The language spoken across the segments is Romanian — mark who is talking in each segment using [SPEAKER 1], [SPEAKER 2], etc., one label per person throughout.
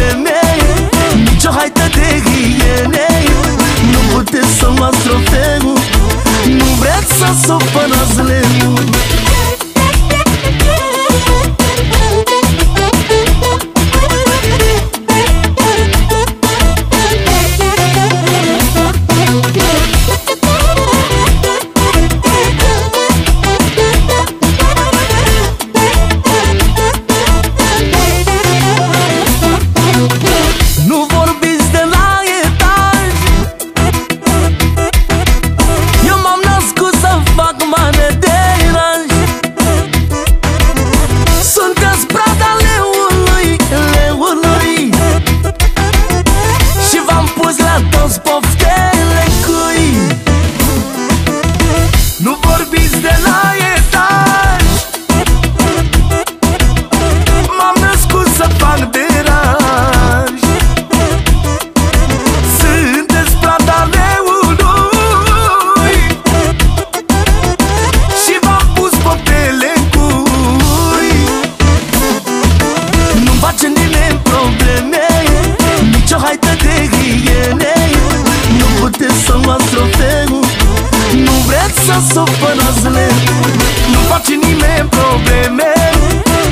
[SPEAKER 1] felemei Ce haită de hienei Nu puteți să luați trofeul Nu vreți să sopănați năzleu. las-o fără zle. Nu face nimeni probleme.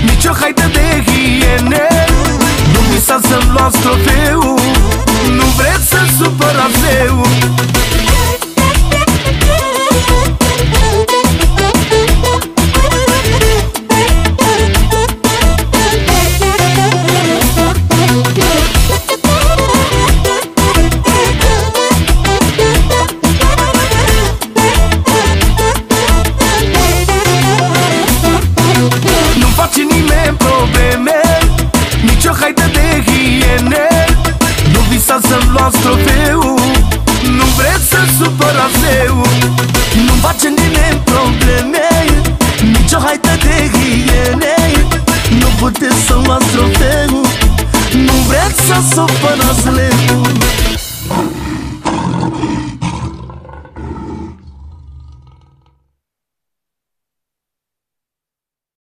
[SPEAKER 1] Nici o haită de hiene. Nu mi să-mi luați trofeu. nostru tegu Nu vreți să s-o